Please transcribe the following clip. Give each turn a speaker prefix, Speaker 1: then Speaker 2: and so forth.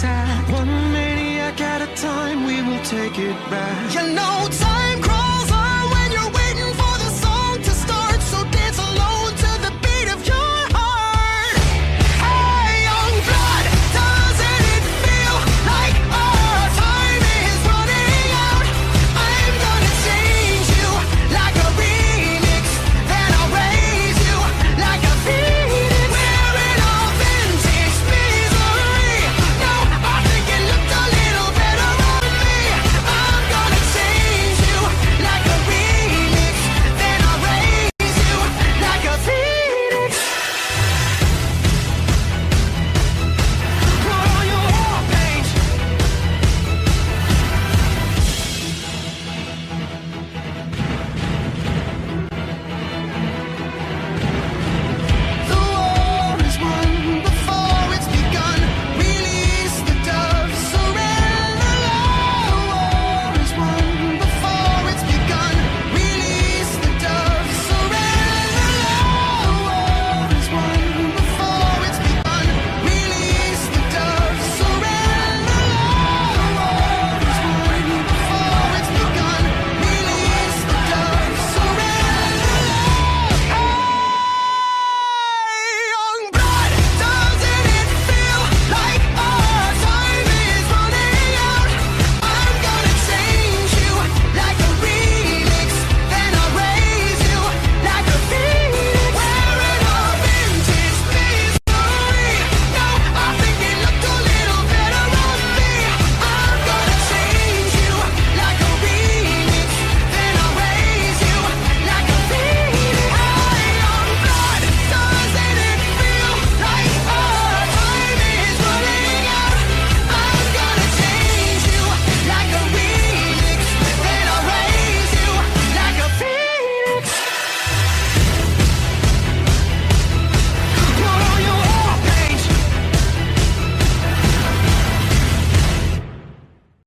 Speaker 1: One maniac at a time, we will take it back. You know time.